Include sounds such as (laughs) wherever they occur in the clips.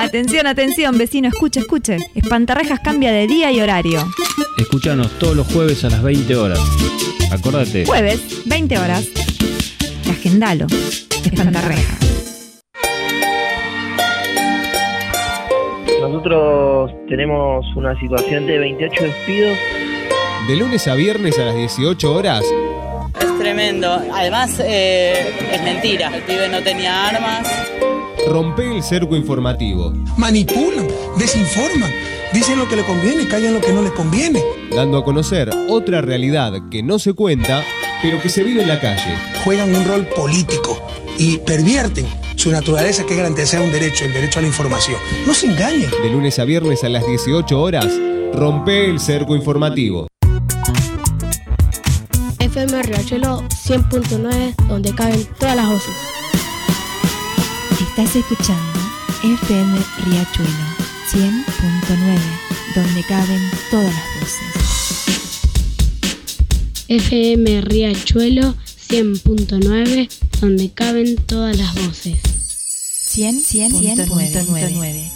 Atención, atención, vecino, escuche, escuche. Espantarrejas cambia de día y horario. Escúchanos todos los jueves a las 20 horas. Acordate. Jueves, 20 horas. Agendalo. Espantarrejas. Nosotros tenemos una situación de 28 despidos. De lunes a viernes a las 18 horas. Es tremendo. Además, eh, es mentira. El pibe no tenía armas. Rompe el cerco informativo. Manipulan, desinforman, dicen lo que le conviene, callan lo que no les conviene. Dando a conocer otra realidad que no se cuenta, pero que se vive en la calle. Juegan un rol político y pervierten su naturaleza que es garantizar un derecho, el derecho a la información. No se engañen. De lunes a viernes a las 18 horas, rompe el cerco informativo. FM Riachuelo 100.9, donde caben todas las voces. Estás escuchando FM Riachuelo 100.9, donde caben todas las voces. FM Riachuelo 100.9, donde caben todas las voces. 100.9.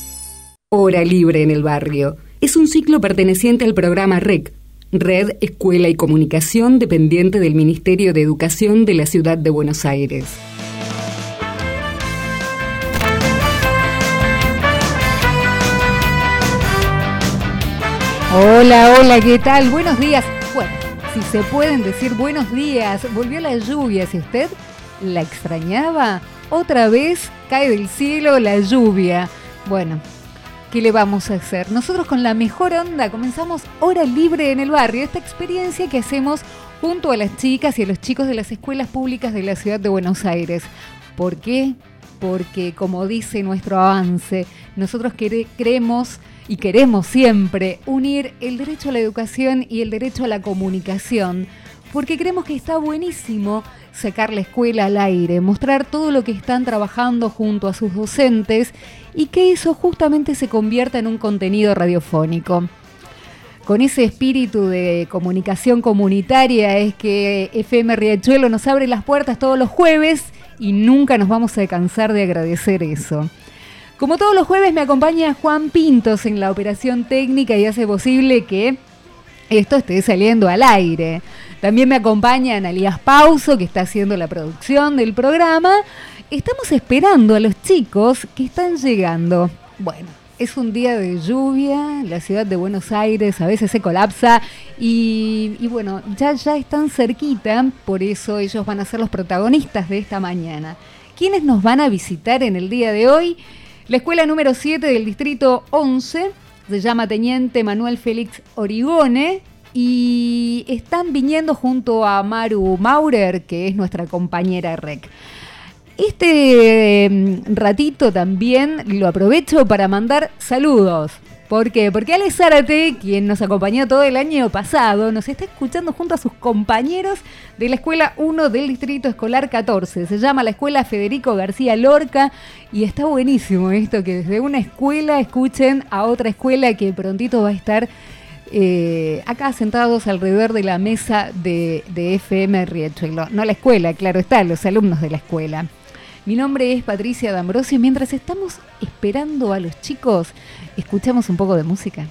Hora Libre en el Barrio. Es un ciclo perteneciente al programa REC, Red Escuela y Comunicación, dependiente del Ministerio de Educación de la Ciudad de Buenos Aires. Hola, hola, ¿qué tal? Buenos días. Bueno, si se pueden decir buenos días, volvió la lluvia, si usted la extrañaba, otra vez cae del cielo la lluvia. Bueno, ¿qué le vamos a hacer? Nosotros con la mejor onda comenzamos Hora Libre en el Barrio, esta experiencia que hacemos junto a las chicas y a los chicos de las escuelas públicas de la ciudad de Buenos Aires. ¿Por qué? Porque, como dice nuestro avance, nosotros creemos y queremos siempre unir el derecho a la educación y el derecho a la comunicación, porque creemos que está buenísimo sacar la escuela al aire, mostrar todo lo que están trabajando junto a sus docentes y que eso justamente se convierta en un contenido radiofónico. Con ese espíritu de comunicación comunitaria es que FM Riachuelo nos abre las puertas todos los jueves y nunca nos vamos a cansar de agradecer eso. Como todos los jueves me acompaña Juan Pintos en la operación técnica y hace posible que esto esté saliendo al aire. También me acompaña Analías Pauso, que está haciendo la producción del programa. Estamos esperando a los chicos que están llegando. Bueno, es un día de lluvia, la ciudad de Buenos Aires a veces se colapsa y, y, bueno, ya, ya están cerquita, por eso ellos van a ser los protagonistas de esta mañana. ¿Quiénes nos van a visitar en el día de hoy? La escuela número 7 del distrito 11 se llama Teniente Manuel Félix Origone y están viniendo junto a Maru Maurer, que es nuestra compañera REC. Este mm, ratito también lo aprovecho para mandar saludos. ¿Por qué? Porque Ale Zárate, quien nos acompañó todo el año pasado, nos está escuchando junto a sus compañeros de la Escuela 1 del Distrito Escolar 14. Se llama la Escuela Federico García Lorca y está buenísimo esto, que desde una escuela escuchen a otra escuela que prontito va a estar eh, acá sentados alrededor de la mesa de, de FM Riachuelo. No la escuela, claro está, los alumnos de la escuela. Mi nombre es Patricia D'Ambrosio y mientras estamos esperando a los chicos, escuchamos un poco de música.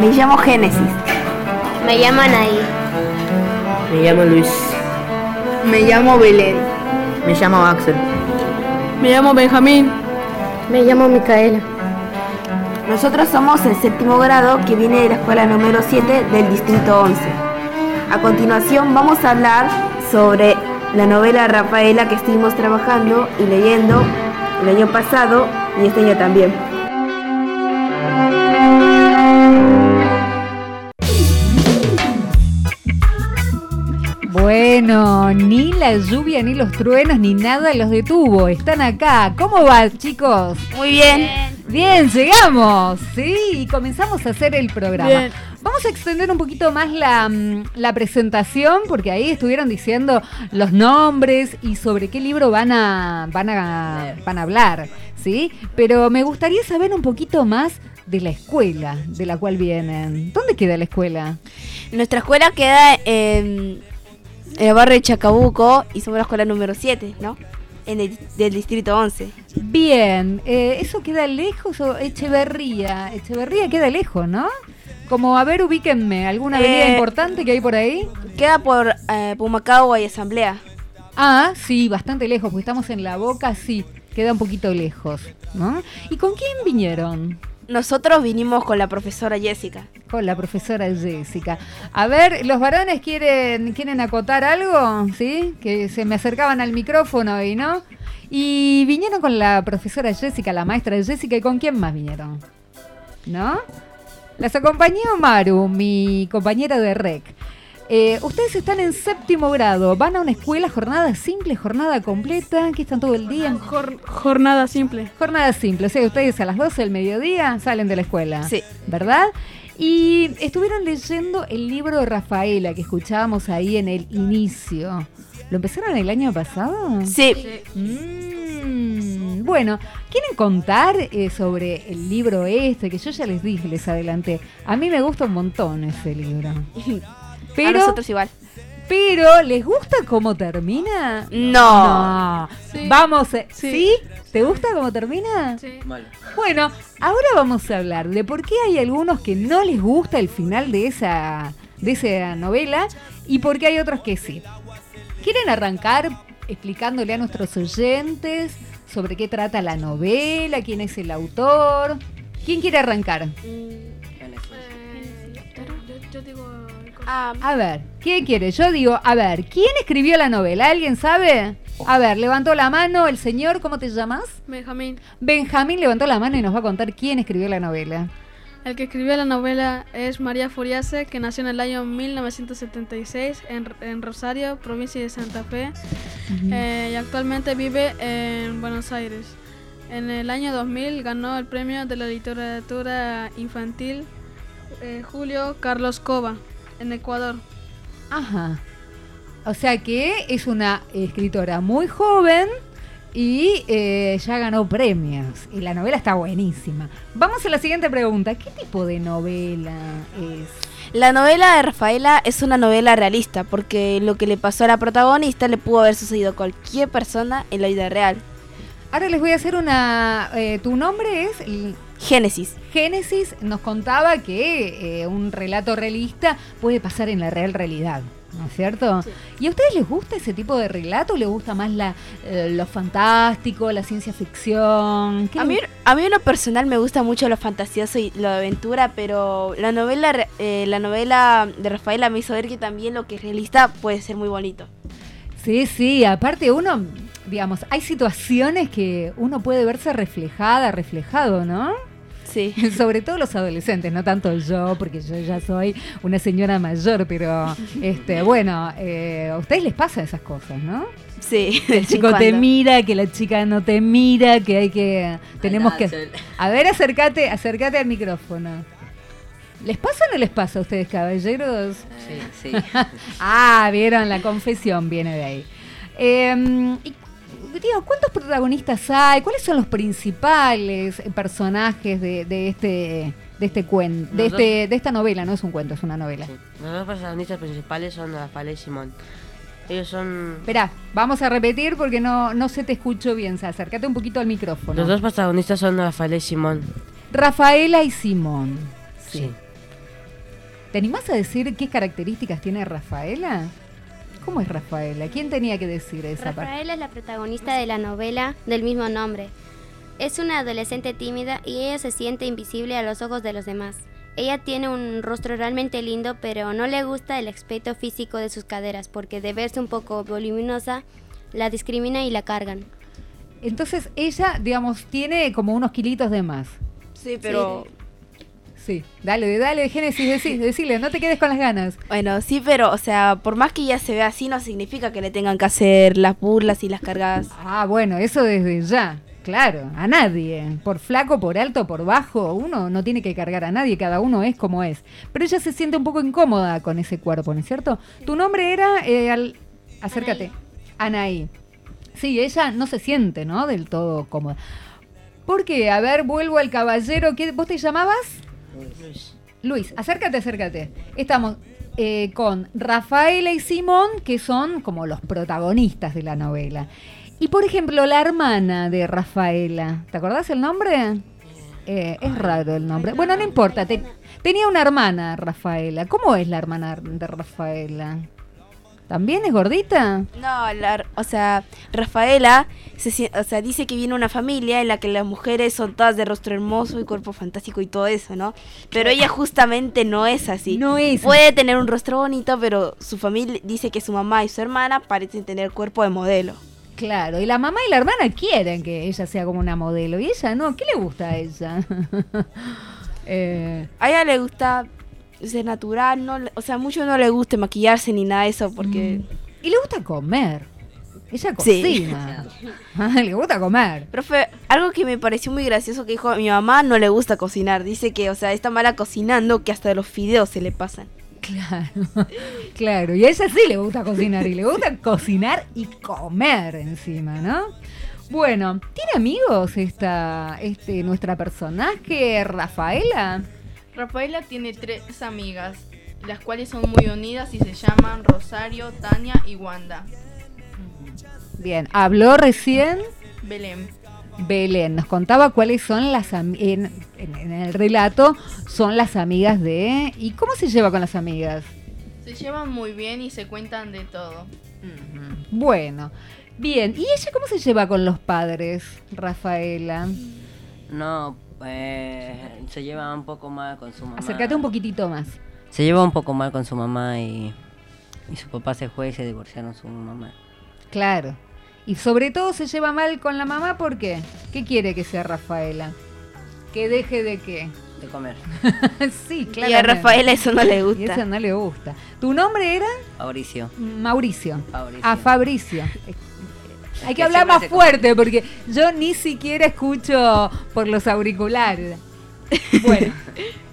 Me llamo Génesis. Me llamo Anaí. Me llamo Luis. Me llamo Belén. Me llamo Axel. Me llamo Benjamín. Me llamo Micaela. Nosotros somos el séptimo grado que viene de la escuela número 7 del distrito 11. A continuación vamos a hablar sobre la novela Rafaela que estuvimos trabajando y leyendo el año pasado y este año también. Bueno, ni la lluvia, ni los truenos, ni nada los detuvo. Están acá. ¿Cómo va, chicos? Muy bien. Bien, llegamos. Sí, y comenzamos a hacer el programa. Bien. Vamos a extender un poquito más la, mm, la presentación, porque ahí estuvieron diciendo los nombres y sobre qué libro van a, van a, van a hablar, ¿sí? Pero me gustaría saber un poquito más de la escuela de la cual vienen. ¿Dónde queda la escuela? Nuestra escuela queda en, en el barrio de Chacabuco y somos la escuela número 7, ¿no? En el del distrito 11. Bien, eh, ¿eso queda lejos o Echeverría? Echeverría queda lejos, ¿no? Como, a ver, ubíquenme, ¿alguna avenida Eh, importante que hay por ahí? Queda por eh, Pumacagua y Asamblea. Ah, sí, bastante lejos, porque estamos en la boca, sí, queda un poquito lejos, ¿no? ¿Y con quién vinieron? Nosotros vinimos con la profesora Jessica. Con la profesora Jessica. A ver, ¿los varones quieren, quieren acotar algo? ¿Sí? Que se me acercaban al micrófono y no. Y vinieron con la profesora Jessica, la maestra Jessica, ¿y con quién más vinieron? ¿No? Las acompañó Maru, mi compañera de REC. Eh, ustedes están en séptimo grado, van a una escuela, jornada simple, jornada completa, que están todo el día. Jor- jornada simple. Jornada simple, o sea, ustedes a las 12 del mediodía salen de la escuela. Sí. ¿Verdad? Y estuvieron leyendo el libro de Rafaela que escuchábamos ahí en el inicio. ¿Lo empezaron el año pasado? Sí. Mm, bueno, ¿quieren contar eh, sobre el libro este? Que yo ya les dije, les adelanté. A mí me gusta un montón ese libro. (laughs) A Pero, nosotros igual. pero ¿les gusta cómo termina? No. No. Vamos, eh, ¿sí? ¿Te gusta cómo termina? Sí. Bueno, ahora vamos a hablar de por qué hay algunos que no les gusta el final de esa, de esa novela y por qué hay otros que sí. ¿Quieren arrancar explicándole a nuestros oyentes sobre qué trata la novela, quién es el autor? ¿Quién quiere arrancar? Yo, yo digo. Ah, A ver, ¿quién quiere? Yo digo, a ver, ¿quién escribió la novela? ¿Alguien sabe? A ver, levantó la mano el señor, ¿cómo te llamas? Benjamín. Benjamín levantó la mano y nos va a contar quién escribió la novela. El que escribió la novela es María Furiase, que nació en el año 1976 en, en Rosario, provincia de Santa Fe, eh, y actualmente vive en Buenos Aires. En el año 2000 ganó el premio de la literatura infantil eh, Julio Carlos Cova, en Ecuador. Ajá. O sea que es una escritora muy joven y eh, ya ganó premios. Y la novela está buenísima. Vamos a la siguiente pregunta. ¿Qué tipo de novela es? La novela de Rafaela es una novela realista porque lo que le pasó a la protagonista le pudo haber sucedido a cualquier persona en la vida real. Ahora les voy a hacer una... eh, ¿Tu nombre es? Génesis. Génesis nos contaba que eh, un relato realista puede pasar en la real realidad, ¿no es cierto? ¿Y a ustedes les gusta ese tipo de relato? ¿Les gusta más la, eh, lo fantástico, la ciencia ficción? ¿Qué A mí, a mí en lo personal me gusta mucho lo fantasioso y lo de aventura, pero la novela, eh, la novela de Rafaela me hizo ver que también lo que es realista puede ser muy bonito. Sí, sí, aparte uno, digamos, hay situaciones que uno puede verse reflejada, reflejado, ¿no? Sí. (laughs) Sobre todo los adolescentes, no tanto yo, porque yo ya soy una señora mayor, pero este, (laughs) bueno, eh, a ustedes les pasa esas cosas, ¿no? Sí. Que el chico te mira, que la chica no te mira, que hay que, tenemos que, a ver, acércate, acércate al micrófono. ¿Les pasa o no les pasa a ustedes, caballeros? Sí, sí. (laughs) ah, vieron, la confesión viene de ahí. Eh, y, digo, ¿cuántos protagonistas hay? ¿Cuáles son los principales personajes de, de este de este cuento, de, este, de esta novela? No es un cuento, es una novela. Los dos protagonistas principales son Rafael y Simón. Ellos son... Esperá, vamos a repetir porque no, no se te escucho bien. Acércate un poquito al micrófono. Los dos protagonistas son Rafael y Simón. Rafaela y Simón. Sí. ¿Te animás a decir qué características tiene Rafaela? ¿Cómo es Rafaela? ¿Quién tenía que decir esa parte? Rafaela es la protagonista de la novela del mismo nombre. Es una adolescente tímida y ella se siente invisible a los ojos de los demás. Ella tiene un rostro realmente lindo, pero no le gusta el aspecto físico de sus caderas porque de verse un poco voluminosa la discrimina y la cargan. Entonces ella, digamos, tiene como unos kilitos de más. Sí, pero... Sí, dale, dale, Génesis, decí, (laughs) decile, no te quedes con las ganas. Bueno, sí, pero, o sea, por más que ella se vea así, no significa que le tengan que hacer las burlas y las cargadas. Ah, bueno, eso desde ya. Claro, a nadie. Por flaco, por alto, por bajo, uno no tiene que cargar a nadie, cada uno es como es. Pero ella se siente un poco incómoda con ese cuerpo, ¿no es cierto? Tu nombre era, eh, al... acércate, Anaí. Sí, ella no se siente, ¿no? Del todo cómoda. ¿Por qué? A ver, vuelvo al caballero. ¿Qué, ¿Vos te llamabas? Luis. Acércate, acércate. Estamos eh, con Rafaela y Simón, que son como los protagonistas de la novela. Y por ejemplo, la hermana de Rafaela, ¿te acordás el nombre? Eh, es raro el nombre. Bueno, no importa. te- tenía una hermana, Rafaela. ¿Cómo es la hermana de Rafaela? ¿También es gordita? No, la- o sea, Rafaela se o sea, dice que viene una familia en la que las mujeres son todas de rostro hermoso y cuerpo fantástico y todo eso, ¿no? Pero ella justamente no es así. No es. Puede tener un rostro bonito, pero su familia dice que su mamá y su hermana parecen tener cuerpo de modelo. Claro, y la mamá y la hermana quieren que ella sea como una modelo. Y ella no, ¿qué le gusta a ella? (laughs) Eh, A ella le gusta ser natural, no, o sea, mucho no le gusta maquillarse ni nada de eso porque... Y le gusta comer. Ella Sí. cocina. (laughs) Ah, le gusta comer. Profe, algo que me pareció muy gracioso que dijo, a mi mamá no le gusta cocinar. Dice que, o sea, está mala cocinando que hasta los fideos se le pasan. Claro, (laughs) claro. Y a ella sí le gusta cocinar. Y le gusta (laughs) cocinar y comer encima, ¿no? Bueno, ¿tiene amigos esta, este, nuestra personaje, Rafaela? Rafaela tiene tres amigas, las cuales son muy unidas y se llaman Rosario, Tania y Wanda. Bien, habló recién Belén. Belén. Nos contaba cuáles son las en- en el relato son las amigas de y cómo se lleva con las amigas. Se llevan muy bien y se cuentan de todo. Bueno, bien. ¿Y ella cómo se lleva con los padres, Rafaela? No, eh, se lleva un poco mal con su mamá. Acércate un poquitito más. Se lleva un poco mal con su mamá y, y su papá se fue y se divorciaron su mamá. Claro. Y sobre todo se lleva mal con la mamá ¿por qué? ¿Qué quiere que sea Rafaela? Que deje de qué? De comer. (laughs) sí, Y claro. a Rafaela eso no le gusta. Y eso no le gusta. ¿Tu nombre era? Mauricio. Mauricio. Fabricio. A Fabricio. Hay que hablar más fuerte porque yo ni siquiera escucho por los auriculares. (laughs) Bueno,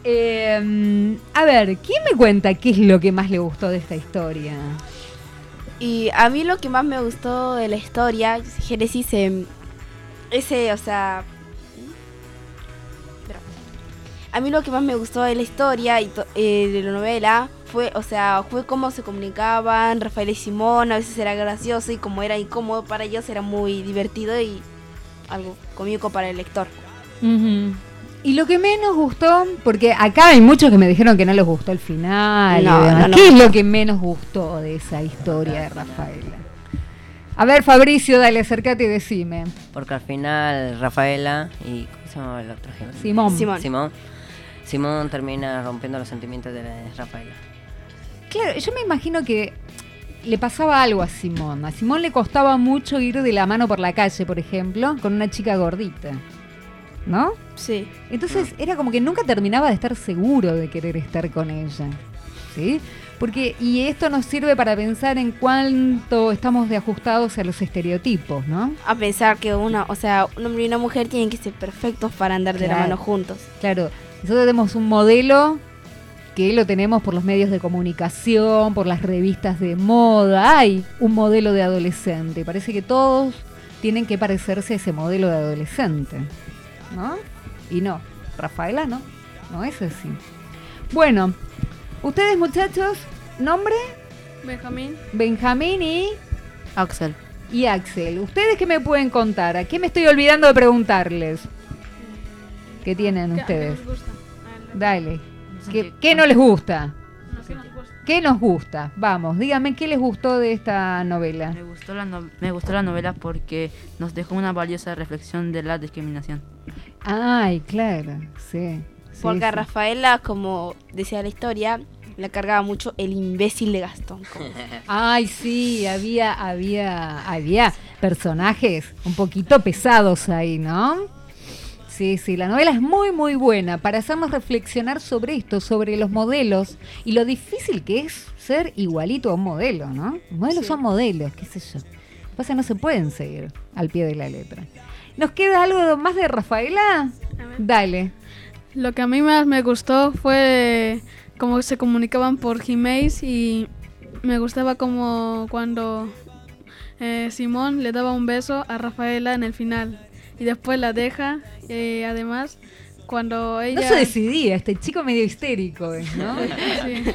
eh, a ver, ¿quién me cuenta qué es lo que más le gustó de esta historia? Y a mí lo que más me gustó de la historia, Génesis, em, ese, o sea... A mí lo que más me gustó de la historia y to- eh, de la novela fue, o sea, fue cómo se comunicaban Rafael y Simón, a veces era gracioso y como era incómodo para ellos era muy divertido y algo cómico para el lector. Y lo que menos gustó, porque acá hay muchos que me dijeron que no les gustó el final. y No, demás. no, no. ¿Qué es lo que menos gustó de esa historia de Rafaela? A ver, Fabricio, dale, acércate y decime. Porque al final Rafaela y ¿cómo se llamaba el otro? Simón. Simón. Simón. Simón termina rompiendo los sentimientos de Rafaela. Claro, yo me imagino que le pasaba algo a Simón. A Simón le costaba mucho ir de la mano por la calle, por ejemplo, con una chica gordita. ¿No? Sí. Entonces era como que nunca terminaba de estar seguro de querer estar con ella. ¿Sí? Porque, y esto nos sirve para pensar en cuánto estamos de ajustados a los estereotipos, ¿no? A pensar que una, o sea, un hombre y una mujer tienen que ser perfectos para andar de la mano juntos. Claro, nosotros tenemos un modelo que lo tenemos por los medios de comunicación, por las revistas de moda. Hay un modelo de adolescente. Parece que todos tienen que parecerse a ese modelo de adolescente. ¿No? Y no, Rafaela no. No es así. Bueno, ustedes muchachos, nombre, Benjamín. Benjamín y Axel. y Axel. ¿Ustedes qué me pueden contar? ¿A qué me estoy olvidando de preguntarles? ¿Qué tienen ¿Qué- ustedes? gusta? Dale. ¿Qué, qué no les gusta? ¿Qué nos gusta? Vamos, díganme qué les gustó de esta novela. Me gustó, la no- me gustó la novela porque nos dejó una valiosa reflexión de la discriminación. Ay, claro, sí. sí, Porque a sí. Rafaela, como decía la historia, la cargaba mucho el imbécil de Gastón. como- (laughs) Ay, sí, había, había, había personajes un poquito pesados ahí, ¿no? Sí, sí, la novela es muy, muy buena para hacernos reflexionar sobre esto, sobre los modelos y lo difícil que es ser igualito a un modelo, ¿no? Los modelos son modelos, qué sé yo. Lo que pasa no se pueden seguir al pie de la letra. ¿Nos queda algo más de Rafaela? Dale. Lo que a mí más me gustó fue cómo se comunicaban por Gmail y me gustaba como cuando eh, Simón le daba un beso a Rafaela en el final y después la deja. y además, cuando ella... No se decidía, este chico medio histérico, ¿eh? ¿no? (laughs) Sí.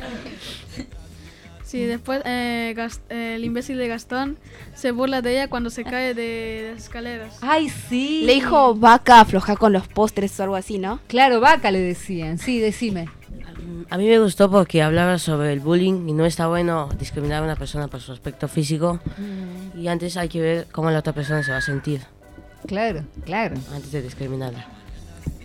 Sí, después eh, eh, el imbécil de Gastón se burla de ella cuando se cae de las escaleras. Ay, sí. Le dijo vaca afloja con los postres o algo así, ¿no? Claro, vaca le decían. Sí, decime. A mí me gustó porque hablaba sobre el bullying y no está bueno discriminar a una persona por su aspecto físico. Y antes hay que ver cómo la otra persona se va a sentir Claro, claro. antes de discriminarla.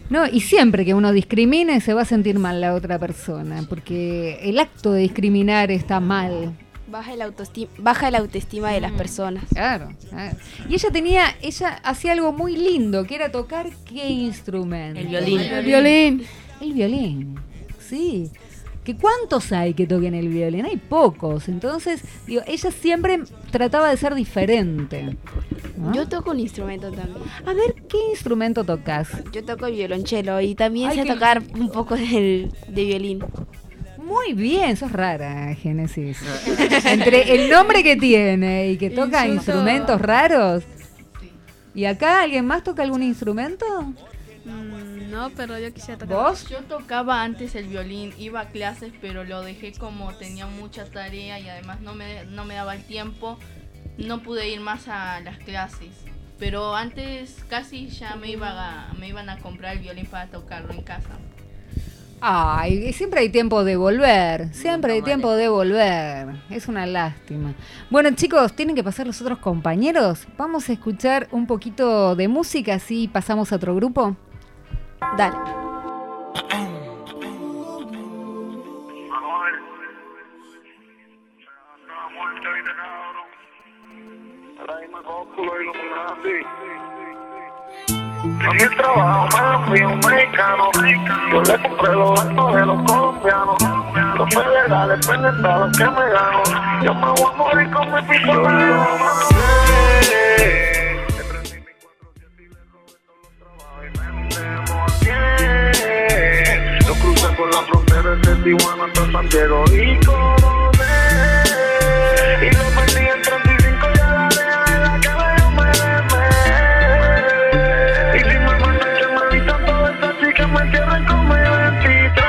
No, y siempre que uno discrimine se va a sentir mal la otra persona, porque el acto de discriminar está mal. Baja el autoestima, baja el autoestima de las personas. Claro, claro. Y ella tenía, ella hacía algo muy lindo, que era tocar qué instrumento. El violín. El violín. El violín, sí. ¿Que ¿Cuántos hay que toquen el violín? Hay pocos. Entonces, digo, ella siempre trataba de ser diferente. ¿no? Yo toco un instrumento también. A ver, ¿qué instrumento tocas? Yo toco el violonchelo y también Ay, sé tocar un poco del, de violín. Muy bien, sos rara, Génesis. Entre el nombre que tiene y que toca Insulto. instrumentos raros. ¿Y acá alguien más toca algún instrumento? No, pero yo quisiera tocar. ¿Vos? Yo tocaba antes el violín, iba a clases, pero lo dejé como tenía mucha tarea y además no me, no me daba el tiempo. No pude ir más a las clases. Pero antes casi ya me, iba a- me iban a comprar el violín para tocarlo en casa. Ay, siempre hay tiempo de volver, siempre hay tiempo de volver. Es una lástima. Bueno, chicos, tienen que pasar los otros compañeros. Vamos a escuchar un poquito de música, así pasamos a otro grupo. Dale. En el trabajo me fui a un mexicano. Yo le compré los actos de los colombianos. Los federales penetrados que me gano. Yo me voy a morir con mi pistola. Tijuana hasta San Diego y coroné. Y lo perdí en 35 y a la reja de la cabeza me desmé. Y si me mandan que me evitan todas esas chicas me entierran con mi 23.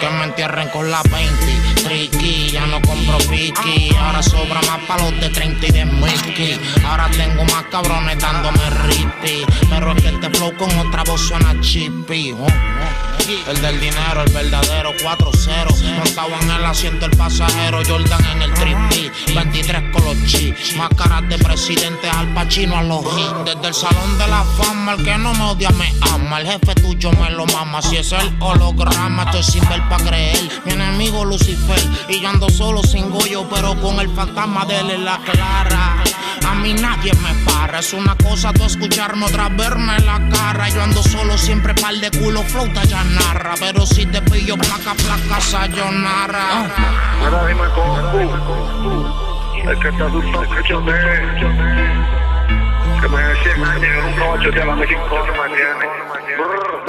Que me entierren con la 20 Tricky, ya no compro piqui Ahora sobra más palos de 30 y de whisky Ahora tengo más cabrones dándome ripi Pero es que este flow con otra voz suena chippy oh, oh. El del dinero, el verdadero 4-0 Montado en el asiento el pasajero Jordan en el trippy 23 con los chi Máscaras de presidente al pachino a los hits Desde el salón de la fama El que no me odia me ama. El jefe tuyo me lo mama. Si es el holograma Estoy sin ver pa' creer. Mi enemigo Lucifer. Y yo ando solo sin goyo Pero con el fantasma de él en la clara A mí nadie me para Es una cosa tú escucharme otra verme en la cara Yo ando solo siempre par de culo flauta ya narra Pero si te pillo placa placa sayonara Ahora dime El que te asusta te Que me decía que yo nunca voy a chotear a México que me tiene Brr.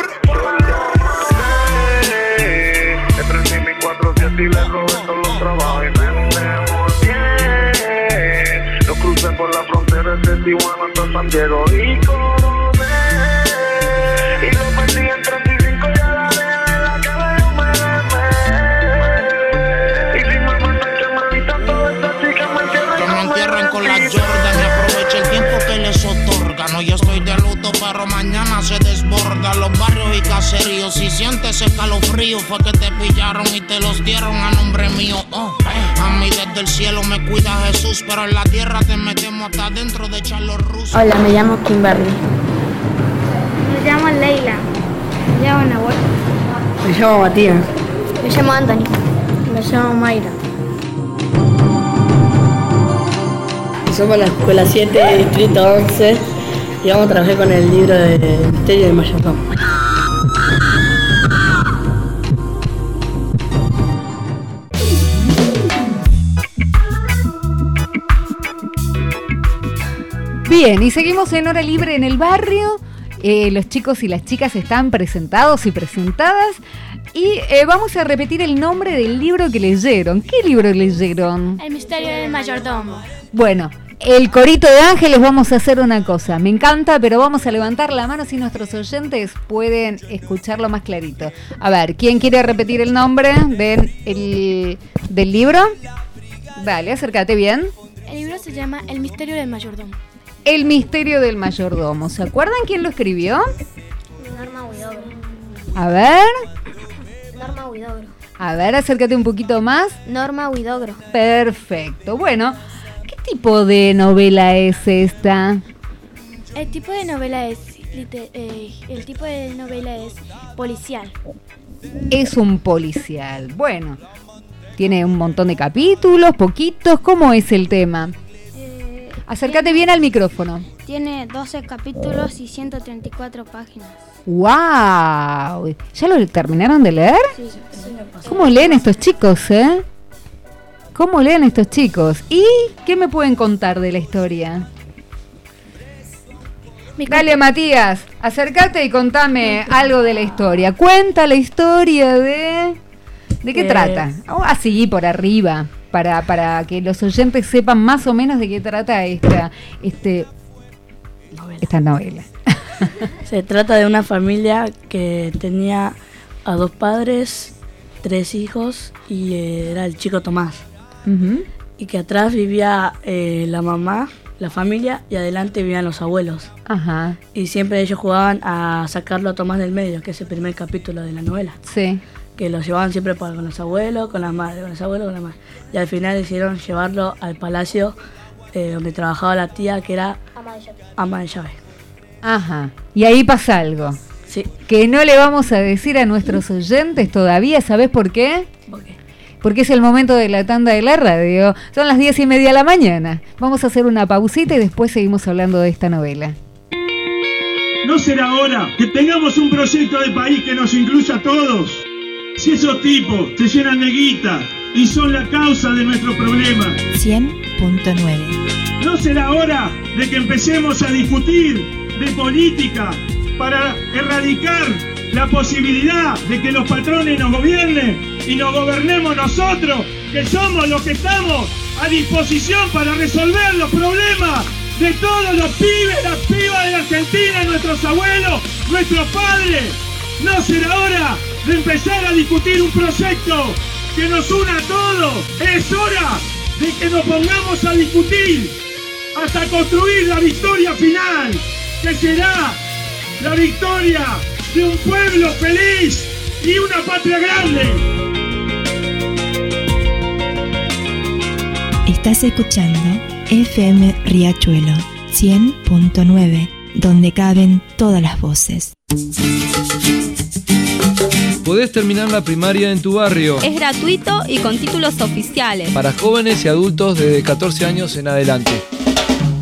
metí, le robé todos los trabajos y me Tijuana hasta San Diego y coroné. Y lo metí en 35 y a la nena de la cabeza me demé. Y si me matan que me evitan todas estas chicas me entierran Que me entierren con la Jordan y aproveche el tiempo que les otorga. No, yo estoy de luto, pero mañana se desborda. Los barrios y caseríos, si sientes escalofrío, fue que te pillaron y te los dieron a nombre mío. Oh, a mí desde el cielo me cuida Jesús, pero en la tierra te metemos hasta dentro de echar los rusos. Hola, me llamo Kimberly. Me llamo Leila. Me llamo Nahuel. Me llamo Matías. Me llamo Anthony. Me llamo Mayra. Somos la escuela 7, distrito 11, y vamos a trabajar con el libro de Misterio de Mayordomo. Bien, y seguimos en hora libre en el barrio. Eh, los chicos y las chicas están presentados y presentadas. Y eh, vamos a repetir el nombre del libro que leyeron. ¿Qué libro leyeron? El misterio del mayordomo. Bueno, el corito de ángeles vamos a hacer una cosa. Me encanta, pero vamos a levantar la mano si nuestros oyentes pueden escucharlo más clarito. A ver, ¿quién quiere repetir el nombre del, el- del libro? Dale, acércate bien. El libro se llama El misterio del mayordomo. El misterio del mayordomo. ¿Se acuerdan quién lo escribió? Norma Huidobro. A ver, Norma Huidobro. a ver, acércate un poquito más. Norma Huidobro. Perfecto. Bueno, ¿qué tipo de novela es esta? El tipo de novela es eh, el tipo de novela es policial. Es un policial. Bueno, tiene un montón de capítulos, poquitos. ¿Cómo es el tema? Acércate bien al micrófono. Tiene 12 capítulos y 134 páginas. ¡Wow! ¿Ya lo terminaron de leer? Sí, sí. ¿Cómo leen estos chicos, eh? ¿Cómo leen estos chicos? ¿Y qué me pueden contar de la historia? Dale, Matías, acércate y contame algo de la historia. Cuenta la historia de... ¿De qué Eh. trata? Así, por arriba, para, para que los oyentes sepan más o menos de qué trata esta, este, esta novela. (laughs) Se trata de una familia que tenía a dos padres, tres hijos y eh, era el chico Tomás. Y que atrás vivía eh, la mamá, la familia y adelante vivían los abuelos. Ajá, Y siempre ellos jugaban a sacarlo a Tomás del medio, que es el primer capítulo de la novela. sí. Que lo llevaban siempre con los abuelos, con las madres, con los abuelos, con la madre. Y al final decidieron llevarlo al palacio eh, donde trabajaba la tía, que era ama de llave. Ajá. Y ahí pasa algo. Sí. Que no le vamos a decir a nuestros oyentes todavía, ¿sabes por qué? Porque es el momento de la tanda de la radio. Son las diez y media de la mañana. Vamos a hacer una pausita y después seguimos hablando de esta novela. ¿No será hora que tengamos un proyecto de país que nos incluya a todos? Si esos tipos se llenan de guita y son la causa de nuestro problema. 100.9 ¿No será hora de que empecemos a discutir de política para erradicar la posibilidad de que los patrones nos gobiernen y nos gobernemos nosotros, que somos los que estamos a disposición para resolver los problemas de todos los pibes, las pibas de la Argentina, nuestros abuelos, nuestros padres? ¿No será hora de empezar a discutir un proyecto que nos una a todos? Es hora de que nos pongamos a discutir hasta construir la victoria final, que será la victoria de un pueblo feliz y una patria grande. Estás escuchando FM Riachuelo 100.9, donde caben todas las voces. Podés terminar la primaria en tu barrio. Es gratuito y con títulos oficiales. Para jóvenes y adultos desde 14 años en adelante.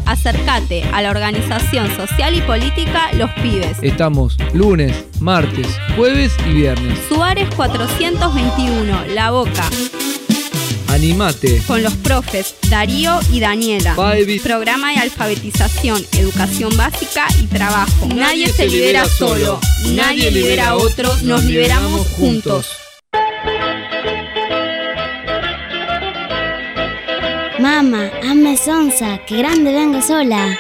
Acércate a la organización social y política Los Pibes. Estamos lunes, martes, jueves y viernes. Suárez 421, La Boca. Animate. Con los profes Darío y Daniela. Programa de alfabetización, educación básica y trabajo. Nadie, se libera solo. Nadie libera a otro. Nos liberamos juntos. Mamá, hazme sonza, que grande vengo sola.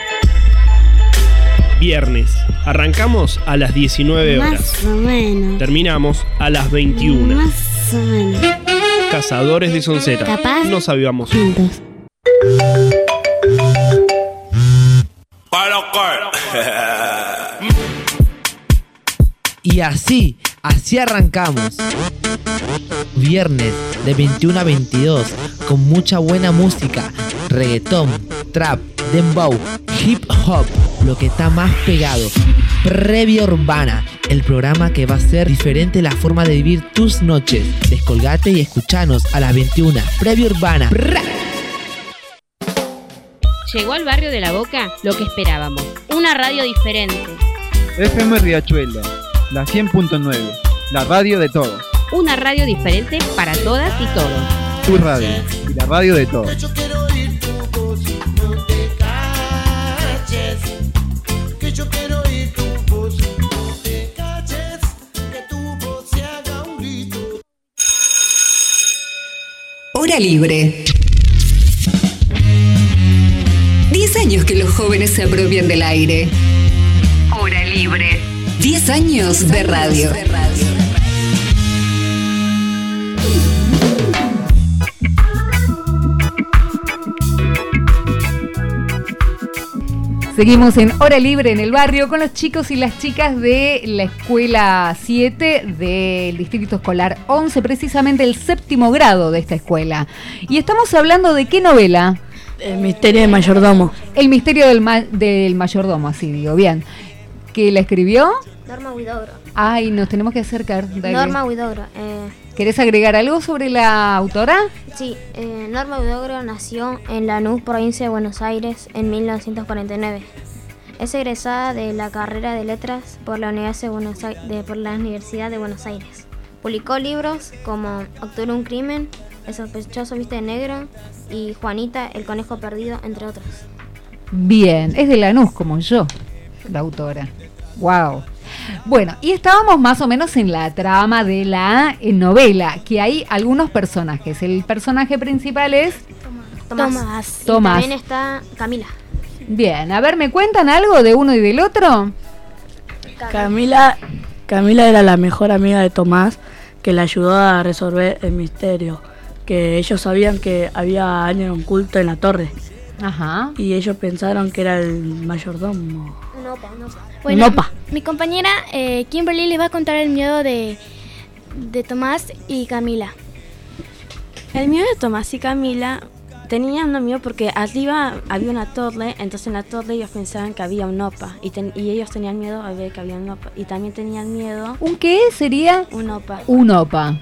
Viernes. Arrancamos a las 19 horas. Más o menos. Terminamos a las 21. Más o menos. Cazadores de Sonceta. Capaz. Nos avivamos. Juntos. (laughs) Y así, así arrancamos. Viernes de 21 a 22, con mucha buena música, reggaetón, trap, dembow, hip hop, lo que está más pegado. Previa Urbana, el programa que va a ser diferente la forma de vivir tus noches. Descolgate y escuchanos a las 21. Previa Urbana. ¡Bra! Llegó al barrio de La Boca lo que esperábamos, una radio diferente, FM Riachuelo, la 100.9, la radio de todos. una radio diferente para todas y todos. Tu radio y la radio de todos. Que yo quiero oír tu voz, no te calles, que tu voz se haga un grito. Hora libre. 10 años que los jóvenes se apropian del aire. Hora libre. 10 años de radio. Seguimos en Hora Libre en el barrio con los chicos y las chicas de la escuela 7 del Distrito Escolar 11, precisamente el séptimo grado de esta escuela. Y estamos hablando de qué novela? El misterio del mayordomo. El misterio del, ma- del mayordomo, así digo, bien. ¿Que la escribió? Norma Huidobro. Ay, nos tenemos que acercar. dale. Norma Huidobro. eh, ¿Querés agregar algo sobre la autora? sí, eh, Norma Huidobro nació en Lanús, provincia de Buenos Aires, en 1949. Es egresada de la carrera de letras por la Universidad de Buenos, Ai- de- por la Universidad de Buenos Aires. Publicó libros como Octubre un crimen, El sospechoso viste de negro y Juanita, el conejo perdido, entre otros. Bien, es de Lanús como yo, la autora. Wow. Bueno, y estábamos más o menos en la trama de la eh, novela, que hay algunos personajes. El personaje principal es... Tomás. También está Camila. Bien, a ver, ¿me cuentan algo de uno y del otro? Camila, Camila era la mejor amiga de Tomás que le ayudó a resolver el misterio. Que ellos sabían que había alguien oculto en la torre. Ajá. Y ellos pensaron que era el mayordomo. Bueno, Nopa. mi compañera eh, Kimberly les va a contar el miedo de, de Tomás y Camila. El miedo de Tomás y Camila tenían un miedo porque arriba había una torre, entonces en la torre ellos pensaban que había un opa y, ten- y ellos tenían miedo a ver que había un opa y también tenían miedo ¿Un qué sería? un opa, Un opa.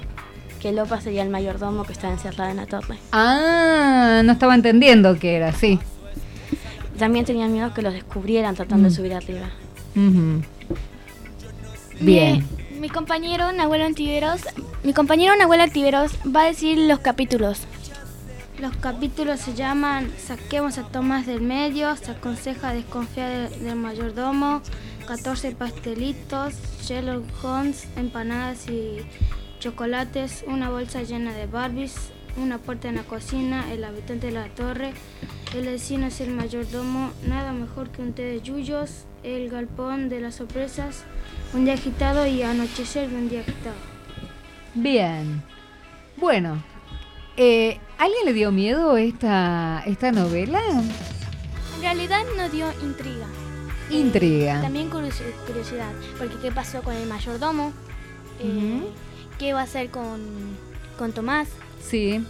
que el opa sería el mayordomo que estaba encerrado en la torre. Ah, no estaba entendiendo qué era, sí. También tenían miedo que los descubrieran tratando Mm. de subir arriba. Bien. Mi, mi compañero Nahuel Antiveros, mi compañero Nahuel Antiveros va a decir los capítulos. Los capítulos se llaman Saquemos a Tomás del medio, se aconseja desconfiar de- del mayordomo, 14 pastelitos, Sherlock Holmes, empanadas y chocolates, una bolsa llena de Barbies, una puerta en la cocina, el habitante de la torre, el vecino es el mayordomo, nada mejor que un té de yuyos, el galpón de las sorpresas, un día agitado y anochecer de un día agitado. Bien. Bueno, eh, ¿alguien le dio miedo esta, esta novela? En realidad no dio intriga. Intriga. También curiosi- curiosidad, porque qué pasó con el mayordomo, Eh, qué va a hacer con, con Tomás. Sí.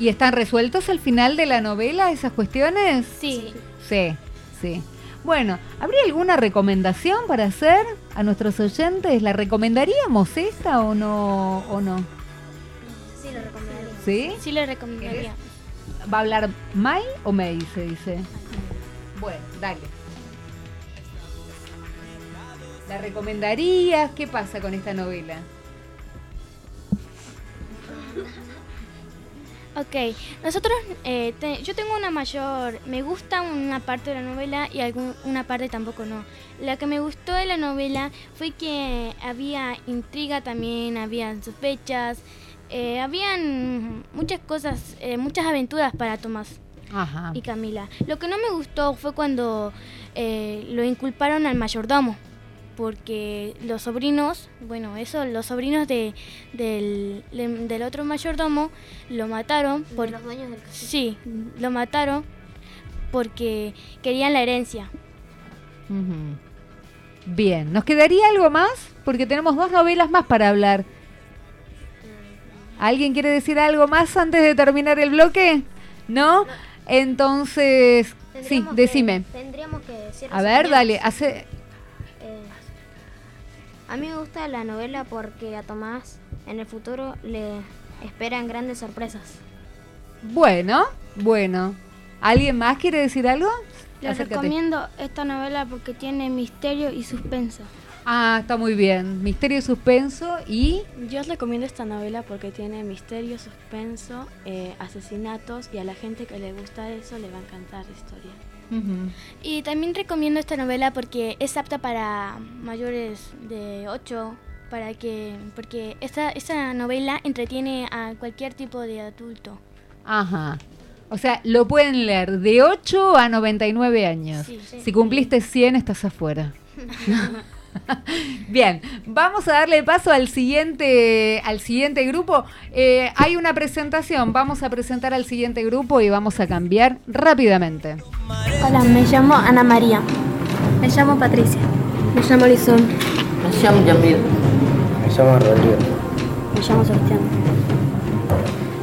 ¿Y están resueltos al final de la novela esas cuestiones? Sí. Sí, sí. Bueno, ¿habría alguna recomendación para hacer a nuestros oyentes? ¿La recomendaríamos esta o no? O no? Sí, lo recomendaría. ¿Sí? Sí, le recomendaría. ¿Va a hablar May o May, se dice? Bueno, dale. ¿La recomendarías? ¿Qué pasa con esta novela? (laughs) Ok, nosotros, eh, te- yo tengo una mayor, me gusta una parte de la novela y algún- una parte tampoco no. La que me gustó de la novela fue que había intriga también, había sospechas, eh, habían muchas cosas, eh, muchas aventuras para Tomás Ajá. y Camila. Lo que no me gustó fue cuando eh, lo inculparon al mayordomo, porque los sobrinos, bueno, eso, los sobrinos de, del, del otro mayordomo lo mataron. Por, los dueños del Sí, lo mataron porque querían la herencia. Bien, ¿nos quedaría algo más? Porque tenemos dos novelas más para hablar. ¿Alguien quiere decir algo más antes de terminar el bloque? ¿No? Entonces, sí, que- decime. tendríamos que decir A ver, dale, hace... A mí me gusta la novela porque a Tomás en el futuro le esperan grandes sorpresas. Bueno, bueno. ¿Alguien más quiere decir algo? Les Acércate. recomiendo esta novela porque tiene misterio y suspenso. Ah, está muy bien. Misterio y suspenso y... Yo os recomiendo esta novela porque tiene misterio, suspenso, eh, asesinatos y a la gente que le gusta eso le va a encantar la historia. Y también recomiendo esta novela porque es apta para mayores de 8, para que porque esta, esta novela entretiene a cualquier tipo de adulto. Ajá. O sea, lo pueden leer de 8 a 99 años. Sí, sí. Si cumpliste 100, estás afuera. (laughs) (laughs) Bien, vamos a darle paso al siguiente, al siguiente grupo. Eh, hay una presentación, vamos a presentar al siguiente grupo y vamos a cambiar rápidamente. Hola, me llamo Ana María. Me llamo Patricia. Me llamo Lizón. Me llamo Yamil. Me llamo Rodrigo. Me llamo Sebastián.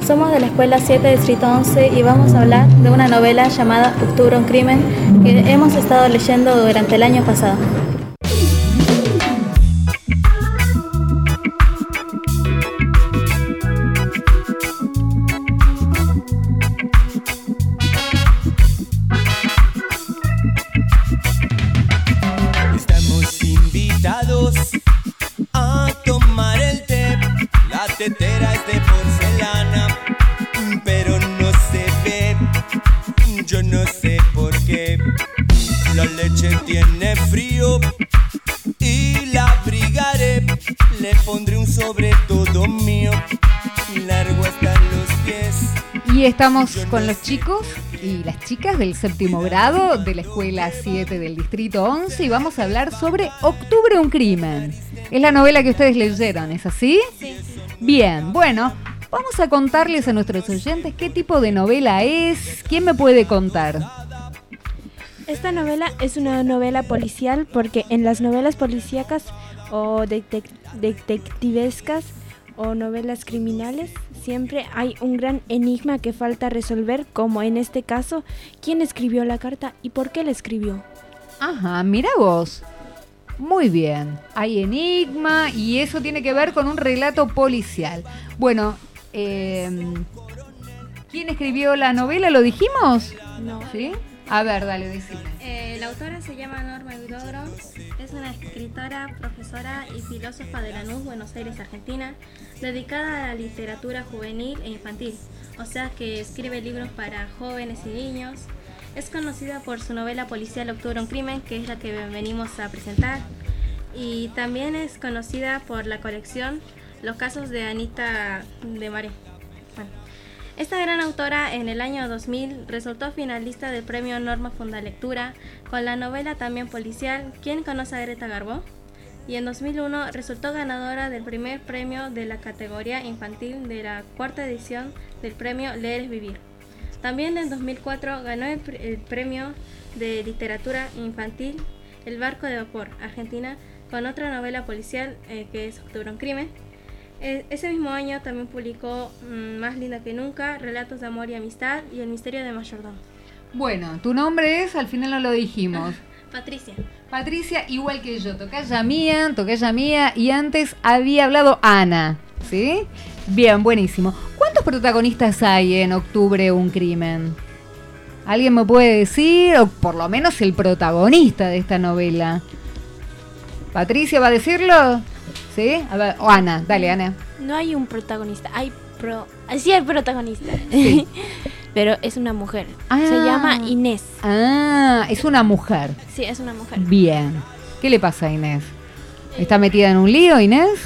Somos de la Escuela 7 Distrito 11 y vamos a hablar de una novela llamada Octubre un crimen que hemos estado leyendo durante el año pasado. Estamos con los chicos y las chicas del séptimo grado de la escuela 7 del distrito 11 y vamos a hablar sobre Octubre un crimen. Es la novela que ustedes leyeron, ¿es así? Sí. Bien, bueno, vamos a contarles a nuestros oyentes qué tipo de novela es. ¿Quién me puede contar? Esta novela es una novela policial porque en las novelas policíacas o detec- detectivescas o novelas criminales siempre hay un gran enigma que falta resolver, como en este caso, quién escribió la carta y por qué la escribió. Ajá, mira vos. Muy bien. Hay enigma y eso tiene que ver con un relato policial. Bueno, eh, ¿quién escribió la novela? ¿Lo dijimos? No. ¿Sí? A ver, dale, decime. Eh, la autora se llama Norma Eudoro, es una escritora, profesora y filósofa de Lanús, Buenos Aires, Argentina, dedicada a la literatura juvenil e infantil, o sea que escribe libros para jóvenes y niños. Es conocida por su novela policial Octubre un crimen, que es la que venimos a presentar, y también es conocida por la colección Los casos de Anita de Maré. Bueno, esta gran autora en el año 2000 resultó finalista del premio Norma Funda Lectura con la novela también policial ¿Quién conoce a Greta Garbo? Y en 2001 resultó ganadora del primer premio de la categoría infantil de la cuarta edición del premio Leer es Vivir. También en 2004 ganó el premio de literatura infantil El barco de vapor, Argentina, con otra novela policial eh, que es Octubre un crimen. Eh, ese mismo año también publicó mm, Más linda que nunca, Relatos de amor y amistad y El misterio de mayordomo. Bueno, tu nombre es, al final no lo dijimos. (laughs) Patricia. Patricia, igual que yo, tocaya mía, tocaya mía, y antes había hablado Ana, ¿sí? Bien, buenísimo. ¿Cuántos protagonistas hay en Octubre un crimen? ¿Alguien me puede decir? O por lo menos el protagonista de esta novela. ¿Patricia va a decirlo? ¿Sí? A ver, o Ana, dale, Ana. No hay un protagonista, hay pro... Sí hay protagonista. Sí. (laughs) Pero es una mujer. Ah. Se llama Inés. Ah, es una mujer. Sí, es una mujer. Bien. ¿Qué le pasa a Inés? ¿Está metida en un lío, Inés?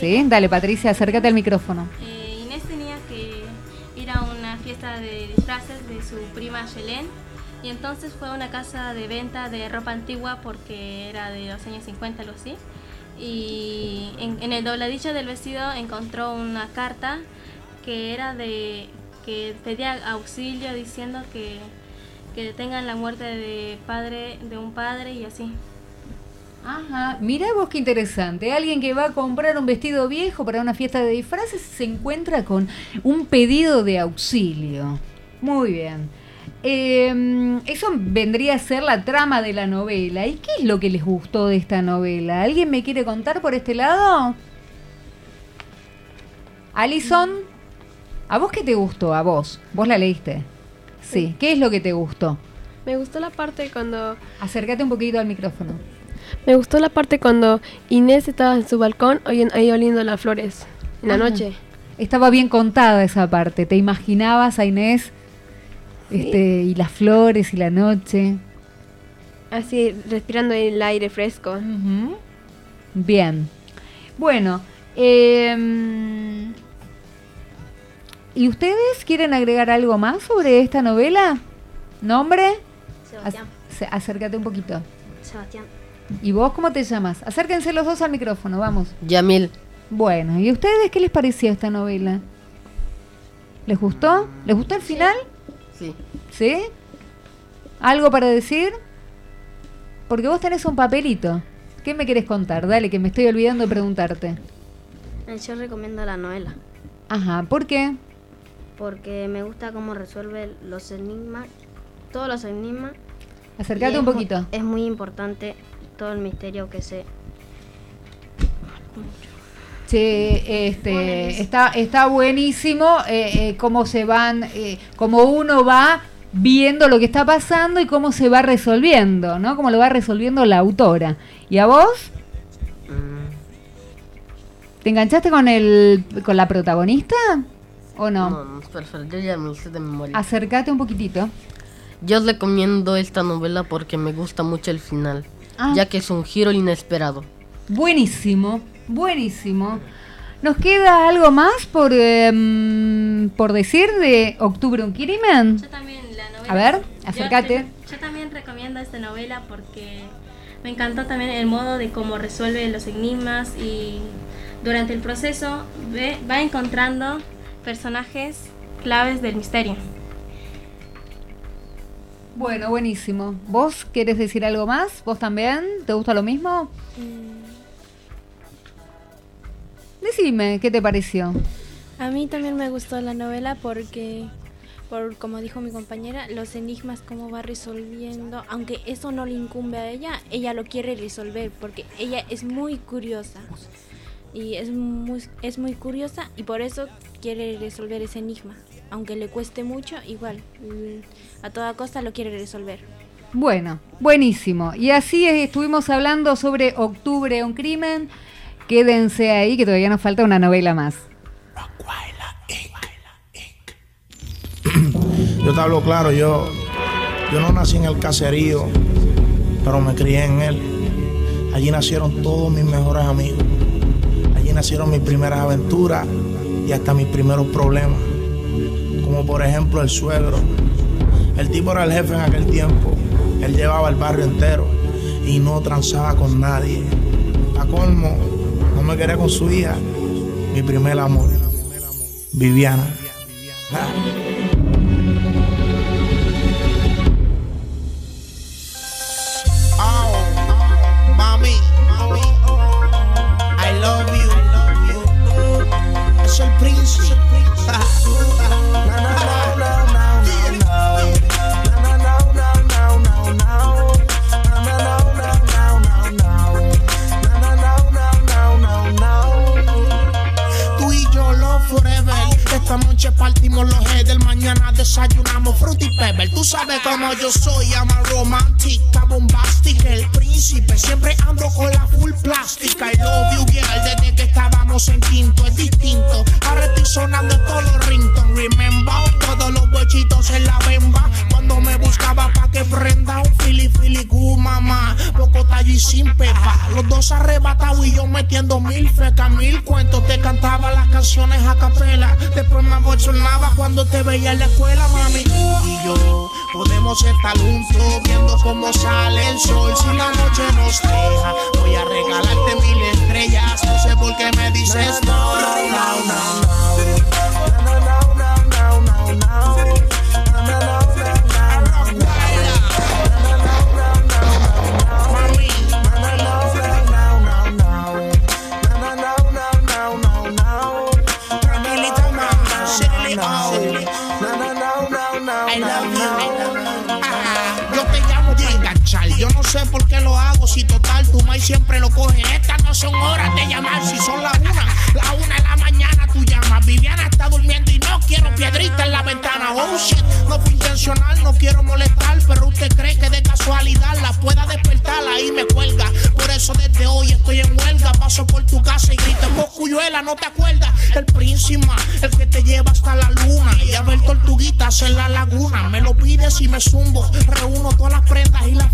¿Sí? Dale, Patricia, acércate al micrófono. Eh, Inés tenía que ir a una fiesta de disfraces de su prima Yelén y entonces fue a una casa de venta de ropa antigua porque era de los años 50, algo así. Y en, en el dobladillo del vestido encontró una carta que era de que pedía auxilio diciendo que, que detengan la muerte de padre de un padre y así. Ajá, mirá vos qué interesante. Alguien que va a comprar un vestido viejo para una fiesta de disfraces se encuentra con un pedido de auxilio. Muy bien. Eh, eso vendría a ser la trama de la novela. ¿Y qué es lo que les gustó de esta novela? ¿Alguien me quiere contar por este lado? Alison, ¿a vos qué te gustó? A vos. ¿Vos la leíste? Sí. ¿Qué es lo que te gustó? Me gustó la parte cuando... Acércate un poquito al micrófono. Me gustó la parte cuando Inés estaba en su balcón ahí oliendo las flores en la noche. Estaba bien contada esa parte. ¿Te imaginabas a Inés este, y las flores y la noche? Así, respirando el aire fresco. Bien. Bueno, em, ¿y ustedes quieren agregar algo más sobre esta novela? ¿Nombre? Sebastián. Ac- se- acércate un poquito. Sebastián. ¿Y vos cómo te llamas? Acérquense los dos al micrófono, vamos. Yamil. Bueno, ¿y ustedes qué les pareció esta novela? ¿Les gustó? ¿Les gustó el final? Sí. ¿Sí? ¿Algo para decir? Porque vos tenés un papelito. ¿Qué me querés contar? Dale, que me estoy olvidando de preguntarte. Eh, Yo recomiendo la novela Ajá, ¿por qué? porque me gusta cómo resuelve los enigmas, todos los enigmas. Acércate un poquito. es muy importante todo el misterio que se... Che, este, está, está buenísimo eh, eh, cómo se van, eh, cómo uno va viendo lo que está pasando y cómo se va resolviendo, ¿no? Cómo lo va resolviendo la autora. ¿Y a vos? ¿Te enganchaste con el con la protagonista o no? No, no, espera, espera, yo ya me sé de memoria. Acércate un poquitito. Yo recomiendo esta novela porque me gusta mucho el final, Ah. ya que es un giro inesperado. Buenísimo, buenísimo. ¿Nos queda algo más por, em, por decir de Octubre un crimen? Yo también la novela. A ver, acércate. Yo, yo también recomiendo esta novela porque me encantó también el modo de cómo resuelve los enigmas y durante el proceso ve- va encontrando personajes claves del misterio. Bueno, buenísimo. ¿Vos querés decir algo más? ¿Vos también? ¿Te gusta lo mismo? Decime, ¿qué te pareció? A mí también me gustó la novela porque, por como dijo mi compañera, los enigmas cómo va resolviendo, aunque eso no le incumbe a ella, ella lo quiere resolver porque ella es muy curiosa y es muy, es muy curiosa y por eso quiere resolver ese enigma, aunque le cueste mucho, igual mm, a toda costa lo quiere resolver. Bueno, buenísimo. Y así estuvimos hablando sobre Octubre un crimen. Quédense ahí que todavía nos falta una novela más. Yo te hablo claro, yo, yo no nací en el caserío, pero me crié en él. Allí nacieron todos mis mejores amigos. Allí nacieron mis primeras aventuras y hasta mis primeros problemas. Como por ejemplo el suegro. El tipo era el jefe en aquel tiempo. Él llevaba el barrio entero y no transaba con nadie. A colmo, no me quería con su hija, mi primer amor, Viviana. Ah. Yo soy, ama romántica, bombástica. El príncipe siempre ando con la full plástica. I love you, desde que estábamos en quinto es distinto. Ahora estoy sonando todos los ringtones. Remember todos los bochitos en la bemba. Cuando me buscaba pa' que prenda un fili fili mamá. Poco tallísimo sin pepa. Los dos arrebatados y yo metiendo mil fecas, mil cuentos. Te cantaba las canciones a capela. Después me abochornaba cuando te veía en la escuela, mami. Y yo podemos estar juntos viendo cómo sale el sol. Si la noche nos deja, voy a regalarte mil estrellas. No sé por qué me dices no, Yo Yo no sé por qué lo hago. Si total tu maíz siempre lo coge. Estas no son horas de llamar. Si son las una, la una de la mañana tú llamas. Viviana está durmiendo y no quiero piedrita en la ventana. Oh shit, no fue intencional, no quiero molestar. Pero usted cree que de casualidad la pueda despertar. Ahí me cuelga. Por eso desde hoy estoy en huelga. Paso por tu casa y grito, Cocuyuela, ¿no te acuerdas? El príncipe, el que te lleva hasta la luna. Y a ver tortuguitas en la laguna. Me lo pides y me zumbo. Reúno todas las prendas y las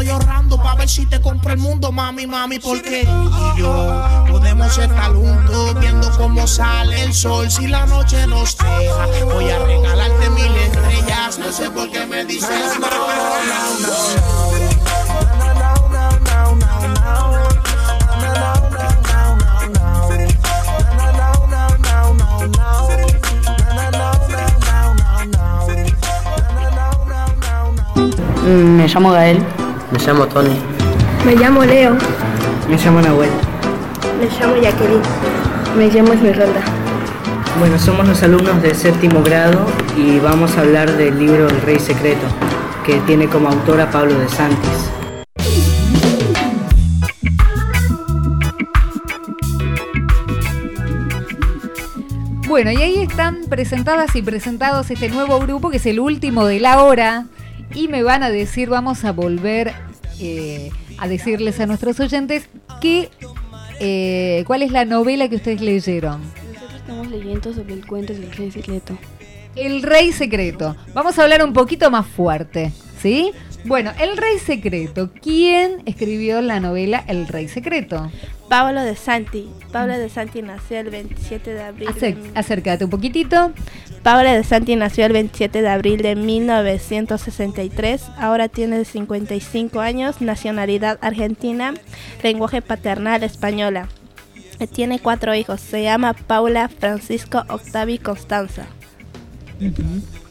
Estoy ahorrando para ver si te compro el mundo, mami, mami. Porque tú y yo podemos estar juntos viendo cómo sale el sol. Si la noche nos deja, voy a regalarte mil estrellas. No sé por qué me dices no. Me llamo Gael. Me llamo Tony. Me llamo Leo. Me llamo Nahuel. Me llamo Jacqueline. Me llamo Esmeralda. Bueno, somos los alumnos de séptimo grado y vamos a hablar del libro El Rey Secreto, que tiene como autora Pablo de Santis. Bueno, y ahí están presentadas y presentados este nuevo grupo que es el último de la hora. Y me van a decir, vamos a volver eh, a decirles a nuestros oyentes que, eh, cuál es la novela que ustedes leyeron. Nosotros estamos leyendo sobre el cuento del rey secreto. El Rey Secreto. Vamos a hablar un poquito más fuerte, ¿sí? Bueno, El Rey Secreto. ¿Quién escribió la novela El Rey Secreto? Pablo de Santi. Pablo de Santi nació el 27 de abril. Acer- de- acércate un poquitito. Pablo de Santi nació el 27 de abril de 1963. Ahora tiene 55 años, nacionalidad argentina, lenguaje paternal española. Eh, Tiene cuatro hijos. Se llama Paula, Francisco, Octavio y Constanza.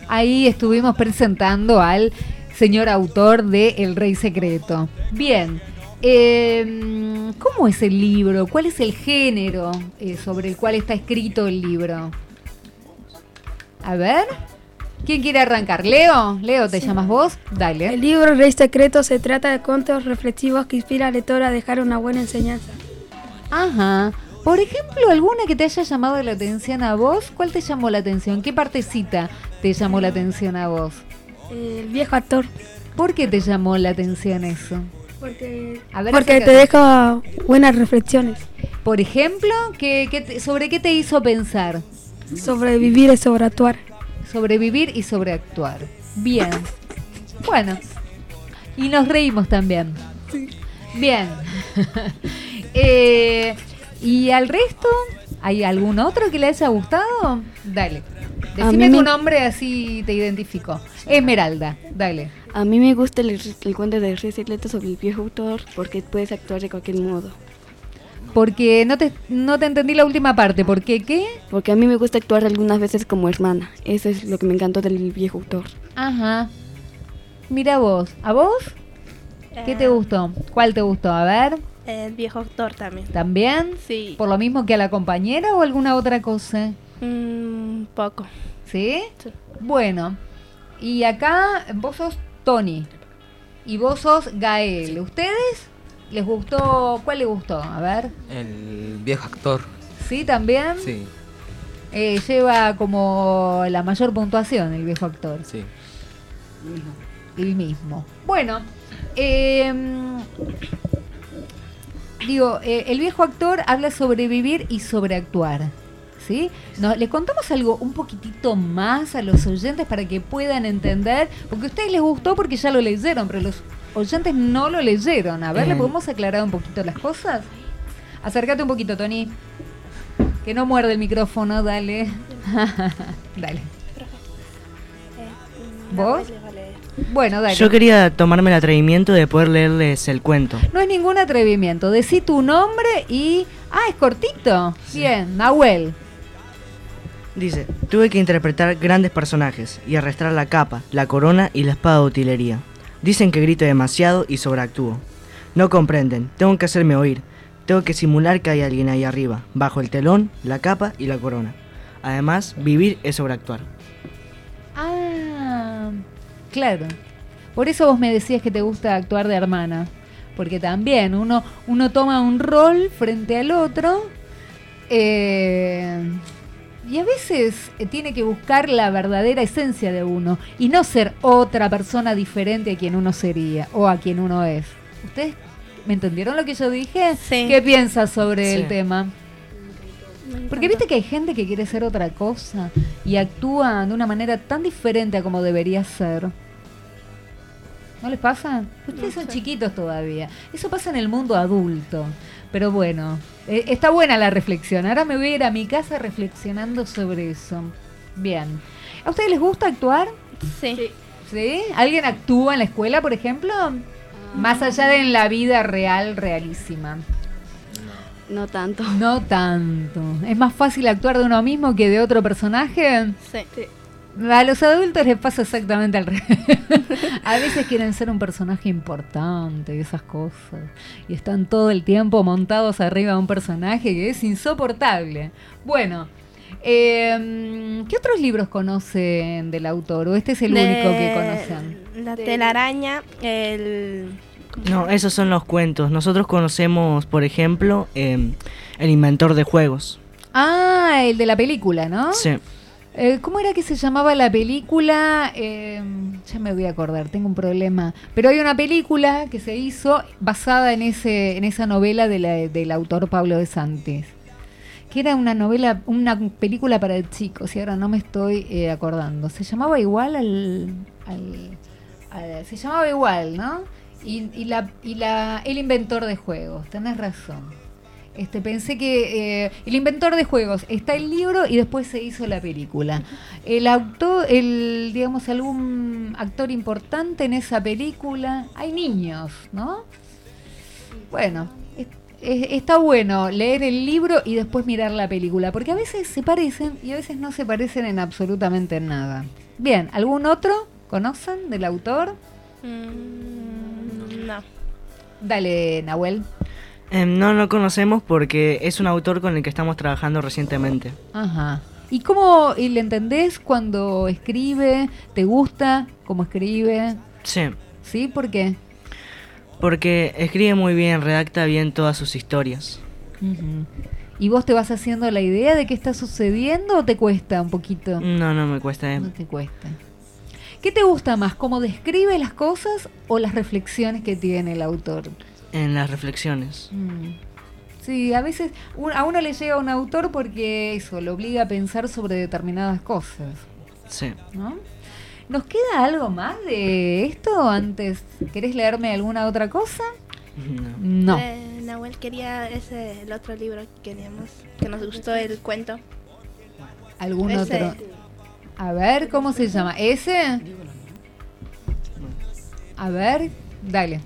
Ahí estuvimos presentando al señor autor de El Rey Secreto. Bien, eh, ¿cómo es el libro? ¿Cuál es el género eh, sobre el cual está escrito el libro? A ver, ¿quién quiere arrancar? ¿Leo? ¿Leo te llamas vos? Dale. El libro Rey Secreto se trata de cuentos reflexivos que inspira al lector a dejar una buena enseñanza. Ajá. Por ejemplo, alguna que te haya llamado la atención a vos, ¿cuál te llamó la atención? ¿Qué partecita te llamó la atención a vos? El viejo actor. ¿Por qué te llamó la atención eso? Porque, A ver, porque te deja buenas reflexiones. Por ejemplo, ¿qué, qué te- ¿sobre qué te hizo pensar? Sobre vivir y sobre actuar. Sobrevivir y sobreactuar. Bien. Bueno. Y nos reímos también. Bien. (laughs) Eh, ¿Y al resto? ¿Hay algún otro que le haya gustado? Dale. Decime tu me- nombre así te identifico. Esmeralda, dale. A mí me gusta el, el cuento del rey secreto sobre el viejo autor porque puedes actuar de cualquier modo. Porque no te, no te entendí la última parte. ¿Por qué qué? Porque a mí me gusta actuar algunas veces como hermana. Eso es lo que me encantó del viejo autor. Ajá. Mira vos. ¿A vos? ¿Qué te gustó? ¿Cuál te gustó? A ver. El viejo autor también. ¿También? Sí. ¿Por lo mismo que a la compañera o alguna otra cosa? Un poco. ¿Sí? Bueno. Y acá vos sos Tony. Y vos sos Gael. ¿Ustedes? ¿Les gustó? ¿Cuál les gustó? A ver. El viejo actor. ¿Sí también? Sí, Eh, lleva como la mayor puntuación el viejo actor. sí. El mismo. Bueno, eh, digo, eh, el viejo actor habla sobre vivir y sobre actuar. ¿Sí? No, ¿Le contamos algo un poquitito más a los oyentes para que puedan entender? Porque a ustedes les gustó porque ya lo leyeron, pero los oyentes no lo leyeron. A ver, ¿le Eh. podemos aclarar un poquito las cosas? Acércate un poquito, Tony. Que no muerde el micrófono, dale. (laughs) dale. ¿Vos? Bueno, dale. Yo quería tomarme el atrevimiento de poder leerles el cuento. No es ningún atrevimiento. Decí tu nombre y. Ah, es cortito. Bien, Nahuel. Dice, tuve que interpretar grandes personajes y arrastrar la capa, la corona y la espada de utilería. Dicen que grito demasiado y sobreactúo. No comprenden, tengo que hacerme oír. Tengo que simular que hay alguien ahí arriba, bajo el telón, la capa y la corona. Además, vivir es sobreactuar. Ah, claro. Por eso vos me decías que te gusta actuar de hermana. Porque también uno, uno toma un rol frente al otro. eh, y a veces eh, tiene que buscar la verdadera esencia de uno. Y no ser otra persona diferente a quien uno sería o a quien uno es. ¿Ustedes me entendieron lo que yo dije? Sí. ¿Qué piensas sobre el tema? Porque viste que hay gente que quiere ser otra cosa y actúa de una manera tan diferente a como debería ser. ¿No les pasa? Ustedes son chiquitos todavía. Eso pasa en el mundo adulto. Pero bueno, eh, está buena la reflexión. Ahora me voy a ir a mi casa reflexionando sobre eso. Bien. ¿A ustedes les gusta actuar? Sí. ¿Sí? ¿Alguien actúa en la escuela, por ejemplo? Más allá de en la vida real, realísima. No tanto. No tanto. ¿Es más fácil actuar de uno mismo que de otro personaje? Sí. A los adultos les pasa exactamente al revés. (laughs) a veces quieren ser un personaje importante y esas cosas. Y están todo el tiempo montados arriba de un personaje que es insoportable. Bueno, eh, ¿qué otros libros conocen del autor? ¿O este es el De único que conocen? La telaraña, el... No, esos son los cuentos. Nosotros conocemos, por ejemplo, em, El inventor de juegos. Ah, el de la película, ¿no? Sí. Eh, ¿Cómo era que se llamaba la película? Eh, ya me voy a acordar, tengo un problema. Pero hay una película que se hizo basada en ese en esa novela de la- del autor Pablo de Santis. Que era una novela, una película para chicos, y ahora no me estoy eh, acordando. Se llamaba igual al, al- al- Se llamaba igual, ¿no? Y, y la, y la, el inventor de juegos, tenés razón. Este, pensé que eh, el inventor de juegos está el libro y después se hizo la película. El autor, el digamos algún actor importante en esa película, hay niños, ¿no? Bueno, es- es- está bueno leer el libro y después mirar la película, porque a veces se parecen y a veces no se parecen en absolutamente nada. Bien, ¿algún otro conocen del autor? Mm, no. Dale, Nahuel. Em, no lo conocemos porque es un autor con el que estamos trabajando recientemente. Ajá. ¿Y cómo y le entendés cuando escribe? ¿Te gusta cómo escribe? Sí, ¿Sí? ¿Por qué? porque escribe muy bien, redacta bien todas sus historias. ¿Y vos te vas haciendo la idea de qué está sucediendo o te cuesta un poquito? No, no me cuesta. eh. No te cuesta. ¿Qué te gusta más? ¿Cómo describe las cosas o las reflexiones que tiene el autor? En las reflexiones. Mm. Sí, a veces un- a uno le llega un autor porque eso, lo obliga a pensar sobre determinadas cosas. Sí. ¿no? ¿Nos queda algo más de esto antes? ¿Querés leerme alguna otra cosa? No. Eh, Nahuel quería ese, el otro libro que queríamos, que nos gustó el cuento. ¿Algún Ese. otro? A ver, ¿cómo se llama? ¿Ese? A ver, dale.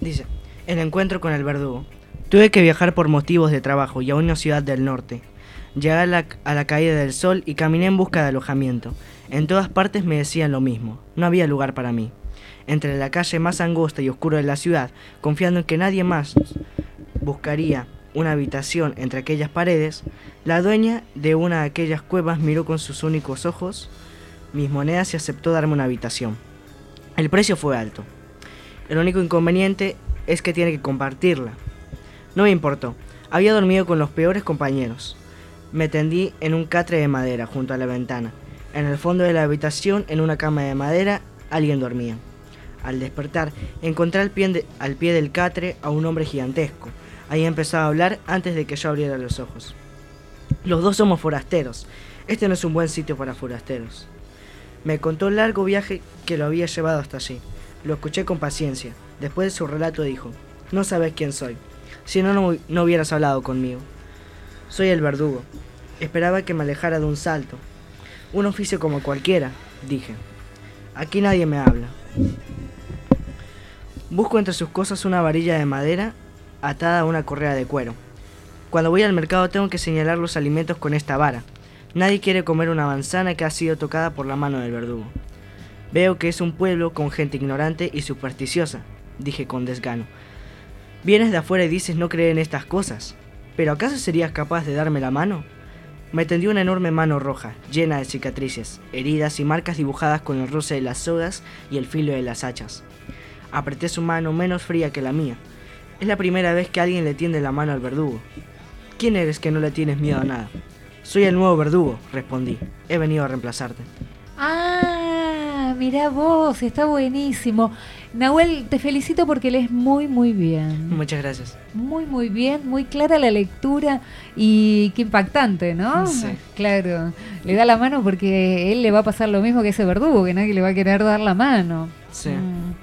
Dice, el encuentro con el verdugo. Tuve que viajar por motivos de trabajo y a una ciudad del norte. Llegué a la, caída del sol y caminé en busca de alojamiento. En todas partes me decían lo mismo, no había lugar para mí. Entre la calle más angosta y oscura de la ciudad, confiando en que nadie más buscaría una habitación entre aquellas paredes, la dueña de una de aquellas cuevas miró con sus únicos ojos mis monedas y aceptó darme una habitación. El precio fue alto. El único inconveniente es que tiene que compartirla. No me importó. Había dormido con los peores compañeros. Me tendí en un catre de madera junto a la ventana. En el fondo de la habitación, en una cama de madera, alguien dormía. Al despertar, encontré al pie, del catre a un hombre gigantesco. Ahí empezó a hablar antes de que yo abriera los ojos. Los dos somos forasteros. Este no es un buen sitio para forasteros. Me contó el largo viaje que lo había llevado hasta allí. Lo escuché con paciencia. Después de su relato dijo, no sabes quién soy. Si no, no, hubieras hablado conmigo. Soy el verdugo. Esperaba que me alejara de un salto. Un oficio como cualquiera, dije. Aquí nadie me habla. Busco entre sus cosas una varilla de madera atada a una correa de cuero. Cuando voy al mercado tengo que señalar los alimentos con esta vara. Nadie quiere comer una manzana que ha sido tocada por la mano del verdugo. Veo que es un pueblo con gente ignorante y supersticiosa, dije con desgano. Vienes de afuera y dices no creer en estas cosas. ¿Pero acaso serías capaz de darme la mano? Me tendió una enorme mano roja, llena de cicatrices, heridas y marcas dibujadas con el roce de las sogas y el filo de las hachas. Apreté su mano menos fría que la mía. Es la primera vez que alguien le tiende la mano al verdugo. ¿Quién eres que no le tienes miedo a nada? Soy el nuevo verdugo, respondí. He venido a reemplazarte. Ah, mirá vos, está buenísimo. Nahuel, te felicito porque lees muy, muy bien. Muchas gracias. Muy, muy bien, muy clara la lectura y qué impactante, ¿no? Sí. Claro, le da la mano porque él le va a pasar lo mismo que ese verdugo, que nadie le va a querer dar la mano. Sí. Mm.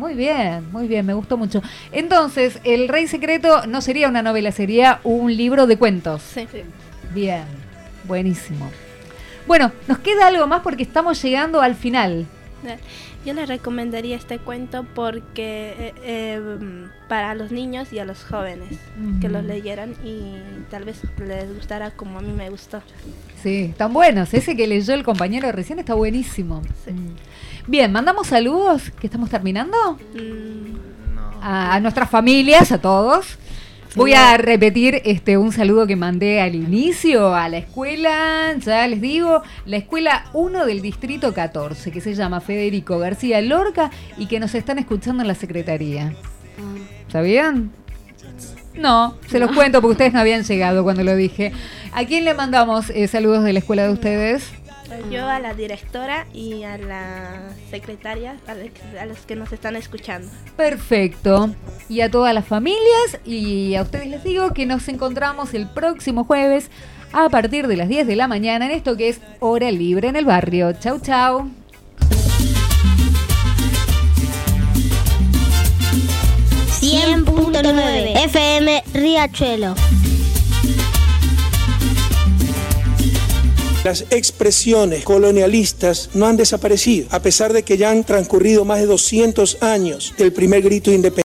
Muy bien, muy bien, me gustó mucho. Entonces, El Rey Secreto no sería una novela, sería un libro de cuentos. Sí. Bien, buenísimo. Bueno, nos queda algo más porque estamos llegando al final. Yo les recomendaría este cuento porque eh, eh, para los niños y a los jóvenes que los leyeran y tal vez les gustara como a mí me gustó. Sí, están buenos. Ese que leyó el compañero recién está buenísimo. Mm. Bien, mandamos saludos, que estamos terminando. A, a nuestras familias, a todos. Voy a repetir este un saludo que mandé al inicio a la escuela, ya les digo, la escuela 1 del distrito 14, que se llama Federico García Lorca y que nos están escuchando en la secretaría. ¿Sabían? No, se los cuento porque ustedes no habían llegado cuando lo dije. ¿A quién le mandamos eh, saludos de la escuela de ustedes? Yo a la directora y a la secretaria, a, los que nos están escuchando. Perfecto. Y a todas las familias y a ustedes les digo que nos encontramos el próximo jueves a partir de las 10 de la mañana en esto que es Hora Libre en el Barrio. Chau, chau. FM Riachuelo. Las expresiones colonialistas no han desaparecido, a pesar de que ya han transcurrido más de 200 años del primer grito de independencia.